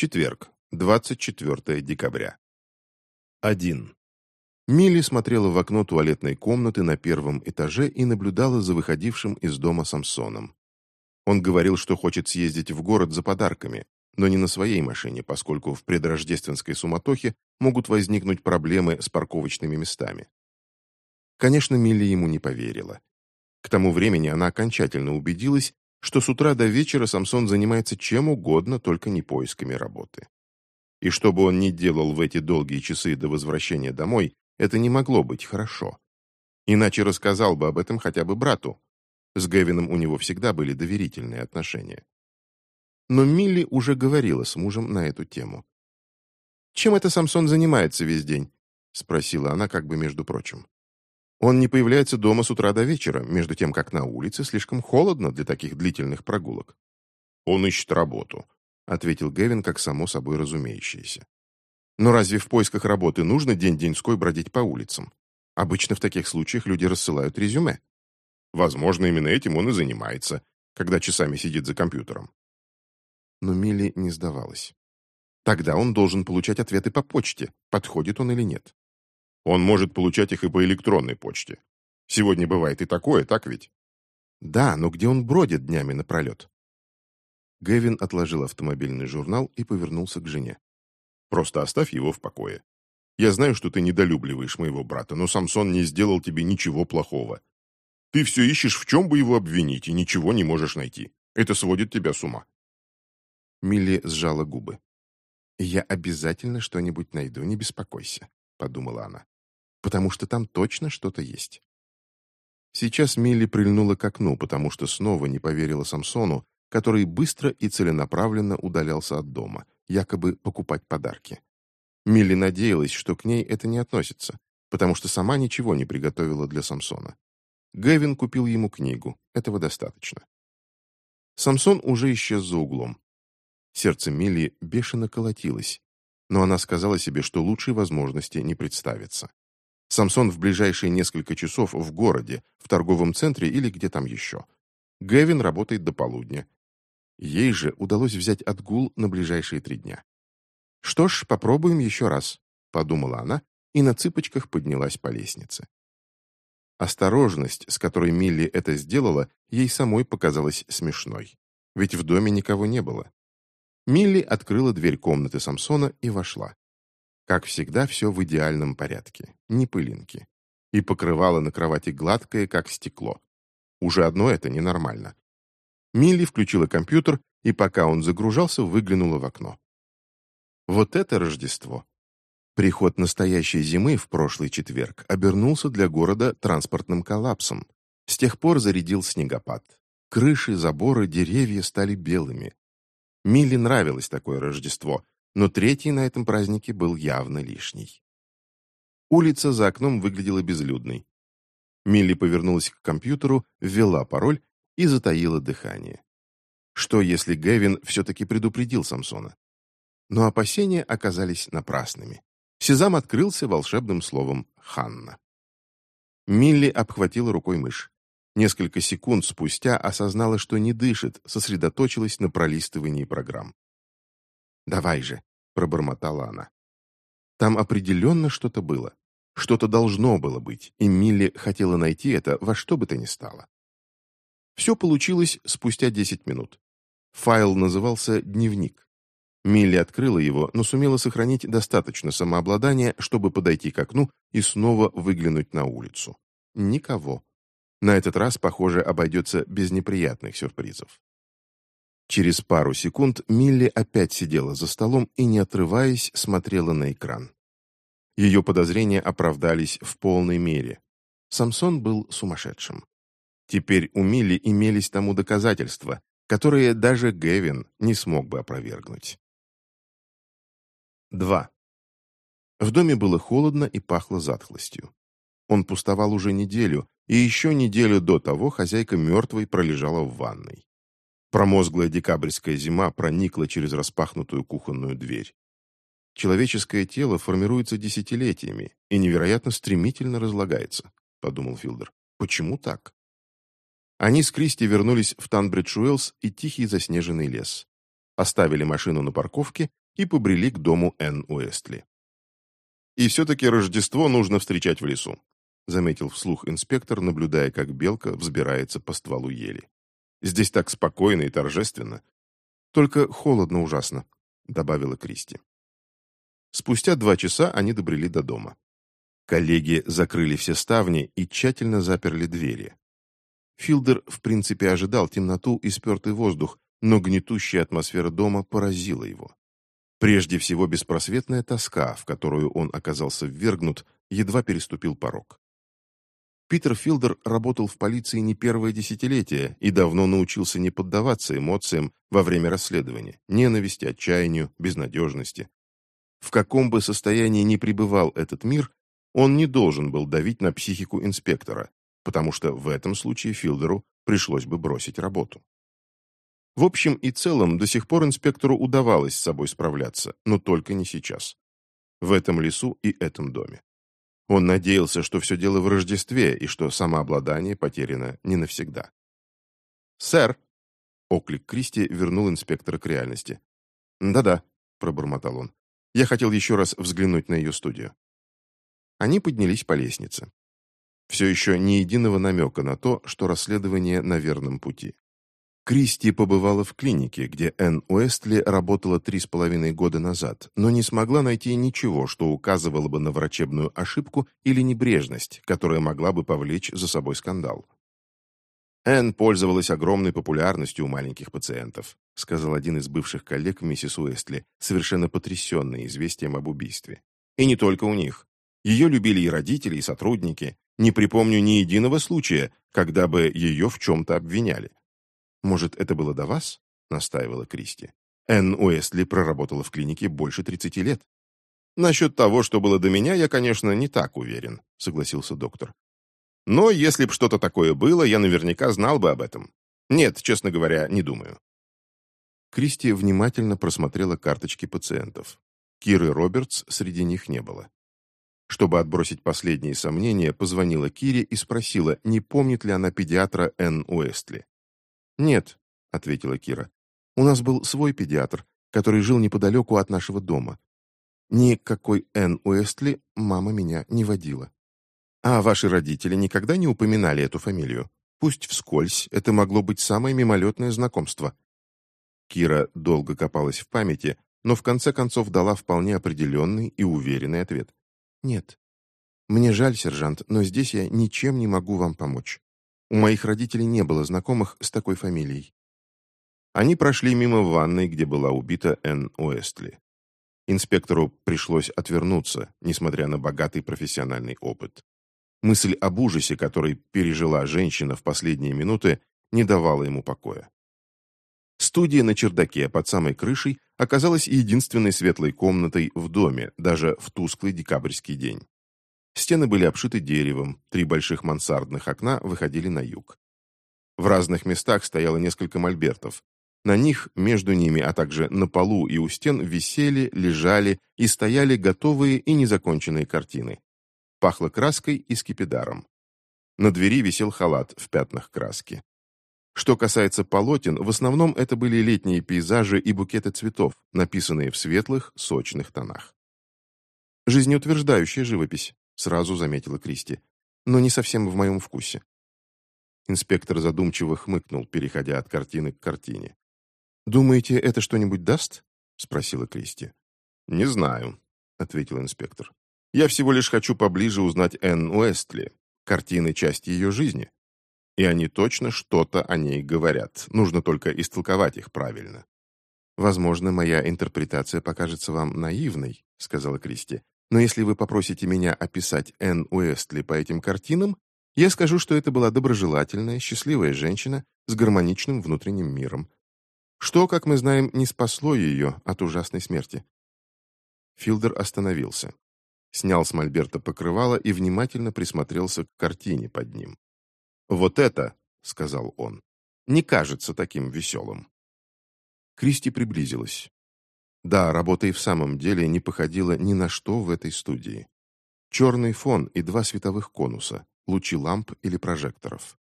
Четверг, 24 декабря. 1. Милли смотрела в окно туалетной комнаты на первом этаже и наблюдала за выходившим из дома Самсоном. Он говорил, что хочет съездить в город за подарками, но не на своей машине, поскольку в предрождественской суматохе могут возникнуть проблемы с парковочными местами. Конечно, Милли ему не поверила. К тому времени она окончательно убедилась, что с утра до вечера Самсон занимается чем угодно, только не поисками работы. И что бы он ни делал в эти долгие часы до возвращения домой, это не могло быть хорошо. Иначе рассказал бы об этом хотя бы брату. С Гевином у него всегда были доверительные отношения. Но Милли уже говорила с мужем на эту тему. «Чем это Самсон занимается весь день?» — спросила она как бы между прочим. Он не появляется дома с утра до вечера, между тем, как на улице слишком холодно для таких длительных прогулок. «Он ищет работу», — ответил Гевин, как само собой разумеющееся. «Но разве в поисках работы нужно день-деньской бродить по улицам? Обычно в таких случаях люди рассылают резюме. Возможно, именно этим он и занимается, когда часами сидит за компьютером». Но Милли не сдавалась. Тогда он должен получать ответы по почте, подходит он или нет. Он может получать их и по электронной почте. Сегодня бывает и такое, так ведь? Да, но где он бродит днями напролет? Гэвин отложил автомобильный журнал и повернулся к жене. «Просто оставь его в покое. Я знаю, что ты недолюбливаешь моего брата, но Самсон не сделал тебе ничего плохого. Ты все ищешь, в чем бы его обвинить, и ничего не можешь найти. Это сводит тебя с ума». Милли сжала губы. «Я обязательно что-нибудь найду, не беспокойся», — подумала она потому что там точно что-то есть. Сейчас Милли прильнула к окну, потому что снова не поверила Самсону, который быстро и целенаправленно удалялся от дома, якобы покупать подарки. Милли надеялась, что к ней это не относится, потому что сама ничего не приготовила для Самсона. Гэвин купил ему книгу, этого достаточно. Самсон уже исчез за углом. Сердце Милли бешено колотилось, но она сказала себе, что лучшей возможности не представится. Самсон в ближайшие несколько часов в городе, в торговом центре или где там еще. Гэвин работает до полудня. Ей же удалось взять отгул на ближайшие три дня. «Что ж, попробуем еще раз», — подумала она и на цыпочках поднялась по лестнице. Осторожность, с которой Милли это сделала, ей самой показалась смешной. Ведь в доме никого не было. Милли открыла дверь комнаты Самсона и вошла. Как всегда, все в идеальном порядке, ни пылинки. И покрывало на кровати гладкое, как стекло. Уже одно это ненормально. Милли включила компьютер, и пока он загружался, выглянула в окно. Вот это Рождество! Приход настоящей зимы в прошлый четверг обернулся для города транспортным коллапсом. С тех пор зарядил снегопад. Крыши, заборы, деревья стали белыми. Милли нравилось такое Рождество, но третий на этом празднике был явно лишний. Улица за окном выглядела безлюдной. Милли повернулась к компьютеру, ввела пароль и затаила дыхание. Что, если Гэвин все-таки предупредил Самсона? Но опасения оказались напрасными. Сезам открылся волшебным словом «Ханна». Милли обхватила рукой мышь. Несколько секунд спустя осознала, что не дышит, сосредоточилась на пролистывании программ. «Давай же», — пробормотала она. Там определенно что-то было. Что-то должно было быть, и Милли хотела найти это во что бы то ни стало. Все получилось спустя 10 минут. Файл назывался «Дневник». Милли открыла его, но сумела сохранить достаточно самообладания, чтобы подойти к окну и снова выглянуть на улицу. Никого. На этот раз, похоже, обойдется без неприятных сюрпризов. Через пару секунд Милли опять сидела за столом и, не отрываясь, смотрела на экран. Ее подозрения оправдались в полной мере. Самсон был сумасшедшим. Теперь у Милли имелись тому доказательства, которые даже Гевин не смог бы опровергнуть. 2. В доме было холодно и пахло затхлостью. Он пустовал уже неделю, и еще неделю до того хозяйка мертвой пролежала в ванной. Промозглая декабрьская зима проникла через распахнутую кухонную дверь. Человеческое тело формируется десятилетиями и невероятно стремительно разлагается, подумал Филдер. Почему так? Они с Кристи вернулись в Танбридж-Уэллс и тихий заснеженный лес. Оставили машину на парковке и побрели к дому Энн Уэстли. «И все-таки Рождество нужно встречать в лесу», заметил вслух инспектор, наблюдая, как белка взбирается по стволу ели. «Здесь так спокойно и торжественно. Только холодно ужасно», добавила Кристи. Спустя два часа они добрели до дома. Коллеги закрыли все ставни и тщательно заперли двери. Филдер, в принципе, ожидал темноту и спертый воздух, но гнетущая атмосфера дома поразила его. Прежде всего, беспросветная тоска, в которую он оказался ввергнут, едва переступил порог. Питер Филдер работал в полиции не первое десятилетие и давно научился не поддаваться эмоциям во время расследования, ненависти, отчаянию, безнадежности. В каком бы состоянии ни пребывал этот мир, он не должен был давить на психику инспектора, потому что в этом случае Филдеру пришлось бы бросить работу. В общем и целом, до сих пор инспектору удавалось с собой справляться, но только не сейчас. В этом лесу и этом доме. Он надеялся, что все дело в Рождестве и что самообладание потеряно не навсегда. «Сэр!» — оклик Кристи вернул инспектора к реальности. «Да-да», — пробормотал он. «Я хотел еще раз взглянуть на ее студию». Они поднялись по лестнице. Все еще ни единого намека на то, что расследование на верном пути. Кристи побывала в клинике, где Энн Уэстли работала три с половиной года назад, но не смогла найти ничего, что указывало бы на врачебную ошибку или небрежность, которая могла бы повлечь за собой скандал. Энн пользовалась огромной популярностью у маленьких пациентов, сказал один из бывших коллег миссис Уэстли, совершенно потрясенный известием об убийстве. И не только у них. Ее любили и родители, и сотрудники. Не припомню ни единого случая, когда бы ее в чем-то обвиняли. «Может, это было до вас?» — настаивала Кристи. Энн Уэстли проработала в клинике больше 30 лет. «Насчет того, что было до меня, я, конечно, не так уверен», — согласился доктор. «Но если б что-то такое было, я наверняка знал бы об этом. Нет, честно говоря, не думаю». Кристи внимательно просмотрела карточки пациентов. Киры Робертс среди них не было. Чтобы отбросить последние сомнения, позвонила Кире и спросила, не помнит ли она педиатра Энн Уэстли. «Нет», — ответила Кира. «У нас был свой педиатр, который жил неподалеку от нашего дома. Никакой Энн Уэстли мама меня не водила. А ваши родители никогда не упоминали эту фамилию? Пусть вскользь, это могло быть самое мимолетное знакомство». Кира долго копалась в памяти, но в конце концов дала вполне определенный и уверенный ответ. «Нет. Мне жаль, сержант, но здесь я ничем не могу вам помочь. У моих родителей не было знакомых с такой фамилией. Они прошли мимо ванной, где была убита Энн Уэстли. Инспектору пришлось отвернуться, несмотря на богатый профессиональный опыт. Мысль об ужасе, который пережила женщина в последние минуты, не давала ему покоя. Студия на чердаке под самой крышей оказалась единственной светлой комнатой в доме, даже в тусклый декабрьский день. Стены были обшиты деревом, три больших мансардных окна выходили на юг. В разных местах стояло несколько мольбертов. На них, между ними, а также на полу и у стен висели, лежали и стояли готовые и незаконченные картины. Пахло краской и скипидаром. На двери висел халат в пятнах краски. Что касается полотен, в основном это были летние пейзажи и букеты цветов, написанные в светлых, сочных тонах. Жизнеутверждающая живопись, сразу заметила Кристи. «Но не совсем в моем вкусе». Инспектор задумчиво хмыкнул, переходя от картины к картине. «Думаете, это что-нибудь даст?» — спросила Кристи. «Не знаю», — ответил инспектор. «Я всего лишь хочу поближе узнать Энн Уэстли. Картины — часть ее жизни. И они точно что-то о ней говорят. Нужно только истолковать их правильно». «Возможно, моя интерпретация покажется вам наивной», — сказала Кристи. Но если вы попросите меня описать Энн Уэстли по этим картинам, я скажу, что это была доброжелательная, счастливая женщина с гармоничным внутренним миром. Что, как мы знаем, не спасло ее от ужасной смерти. Филдер остановился. Снял с мольберта покрывало и внимательно присмотрелся к картине под ним. «Вот это», — сказал он, — «не кажется таким веселым». Кристи приблизилась. Да, работа и в самом деле не походила ни на что в этой студии. Черный фон и два световых конуса, лучи ламп или прожекторов.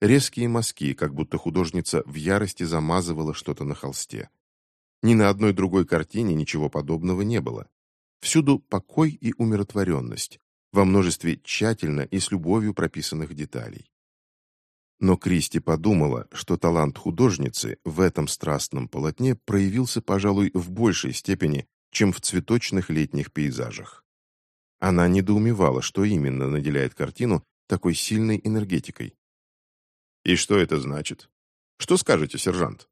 Резкие мазки, как будто художница в ярости замазывала что-то на холсте. Ни на одной другой картине ничего подобного не было. Всюду покой и умиротворенность, во множестве тщательно и с любовью прописанных деталей. Но Кристи подумала, что талант художницы в этом страстном полотне проявился, пожалуй, в большей степени, чем в цветочных летних пейзажах. Она недоумевала, что именно наделяет картину такой сильной энергетикой. «И что это значит? Что скажете, сержант?»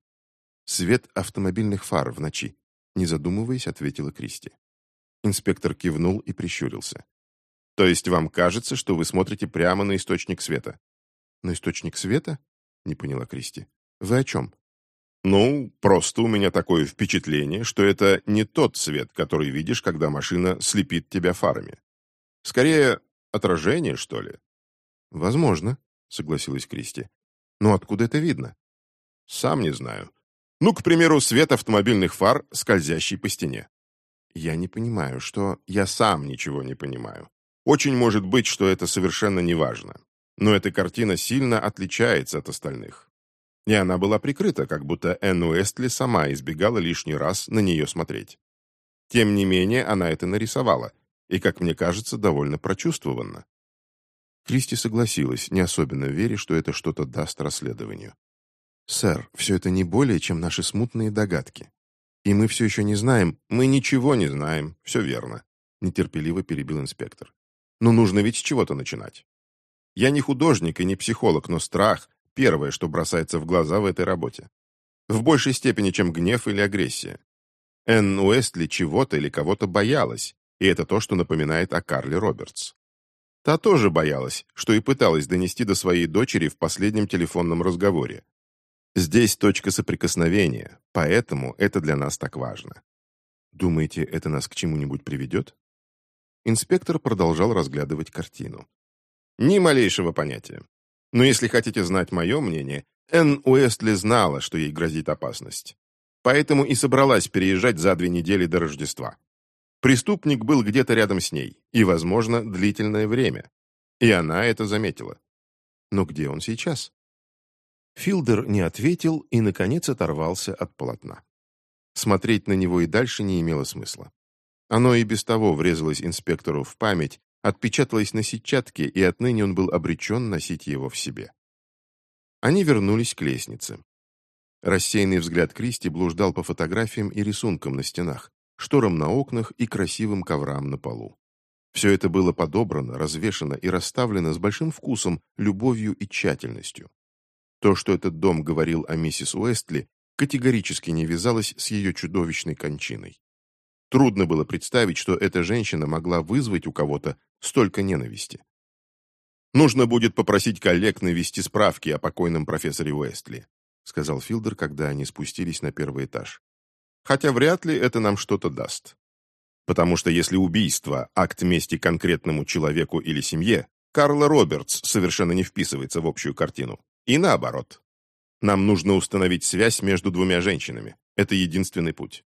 «Свет автомобильных фар в ночи», — не задумываясь, ответила Кристи. Инспектор кивнул и прищурился. «То есть вам кажется, что вы смотрите прямо на источник света?» «На источник света?» — не поняла Кристи. «Вы о чем?» «Ну, просто у меня такое впечатление, что это не тот свет, который видишь, когда машина слепит тебя фарами. Скорее, отражение, что ли?» «Возможно», — согласилась Кристи. «Но откуда это видно?» «Сам не знаю. Ну, к примеру, свет автомобильных фар, скользящий по стене. Я не понимаю, что... Я сам ничего не понимаю. Очень может быть, что это совершенно неважно. Но эта картина сильно отличается от остальных. И она была прикрыта, как будто Энн Уэстли сама избегала лишний раз на нее смотреть. Тем не менее, она это нарисовала, и, как мне кажется, довольно прочувствованно. Кристи согласилась, не особенно веря, что это что-то даст расследованию. «Сэр, все это не более, чем наши смутные догадки. «И мы все еще не знаем». «Мы ничего не знаем, все верно», — нетерпеливо перебил инспектор. «Но нужно ведь с чего-то начинать. Я не художник и не психолог, но страх — первое, что бросается в глаза в этой работе. В большей степени, чем гнев или агрессия. Энн Уэстли чего-то или кого-то боялась, и это то, что напоминает о Карле Робертс. Та тоже боялась, что и пыталась донести до своей дочери в последнем телефонном разговоре. Здесь точка соприкосновения, поэтому это для нас так важно. Думаете, это нас к чему-нибудь приведет? Инспектор продолжал разглядывать картину. Ни малейшего понятия. Но если хотите знать мое мнение, Энн Уэстли знала, что ей грозит опасность. Поэтому и собралась переезжать за две недели до Рождества. Преступник был где-то рядом с ней, и, возможно, длительное время. И она это заметила. Но где он сейчас? Филдер не ответил и, наконец, оторвался от полотна. Смотреть на него и дальше не имело смысла. Оно и без того врезалось инспектору в память, отпечаталось на сетчатке, и отныне он был обречен носить его в себе. Они вернулись к лестнице. Рассеянный взгляд Кристи блуждал по фотографиям и рисункам на стенах, шторам на окнах и красивым коврам на полу. Все это было подобрано, развешано и расставлено с большим вкусом, любовью и тщательностью. То, что этот дом говорил о миссис Уэстли, категорически не вязалось с ее чудовищной кончиной. Трудно было представить, что эта женщина могла вызвать у кого-то столько ненависти. «Нужно будет попросить коллег навести справки о покойном профессоре Уэстли», сказал Филдер, когда они спустились на первый этаж. «Хотя вряд ли это нам что-то даст. Потому что если убийство – акт мести конкретному человеку или семье, Карла Робертс совершенно не вписывается в общую картину. И наоборот. Нам нужно установить связь между двумя женщинами. Это единственный путь.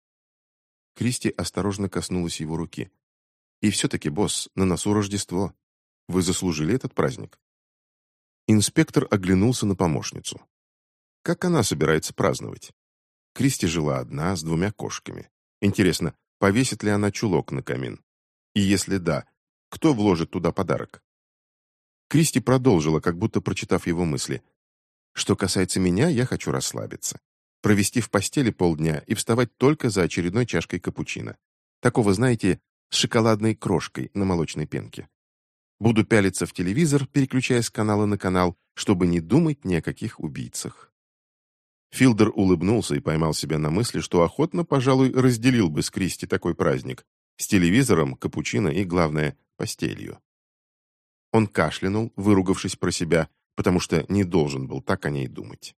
Кристи осторожно коснулась его руки. «И все-таки, босс, на носу Рождество. Вы заслужили этот праздник». Инспектор оглянулся на помощницу. Как она собирается праздновать? Кристи жила одна, с двумя кошками. Интересно, повесит ли она чулок на камин? И если да, кто вложит туда подарок? Кристи продолжила, как будто прочитав его мысли. Что касается меня, я хочу расслабиться. Провести в постели полдня и вставать только за очередной чашкой капучино. Такого, знаете, с шоколадной крошкой на молочной пенке. Буду пялиться в телевизор, переключаясь с канала на канал, чтобы не думать ни о каких убийцах. Филдер улыбнулся и поймал себя на мысли, что охотно, пожалуй, разделил бы с Кристи такой праздник. С телевизором, капучино и, главное, постелью. Он кашлянул, выругавшись про себя, потому что не должен был так о ней думать.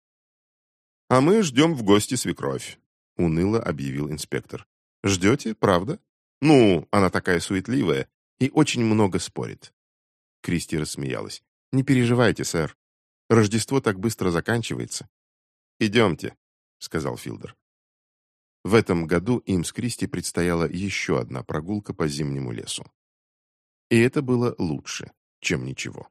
«А мы ждем в гости свекровь», — уныло объявил инспектор. «Ждете, правда? Ну, она такая суетливая и очень много спорит». Кристи рассмеялась. «Не переживайте, сэр. Рождество так быстро заканчивается». «Идемте», — сказал Филдер. В этом году им с Кристи предстояла еще одна прогулка по зимнему лесу. И это было лучше, чем ничего.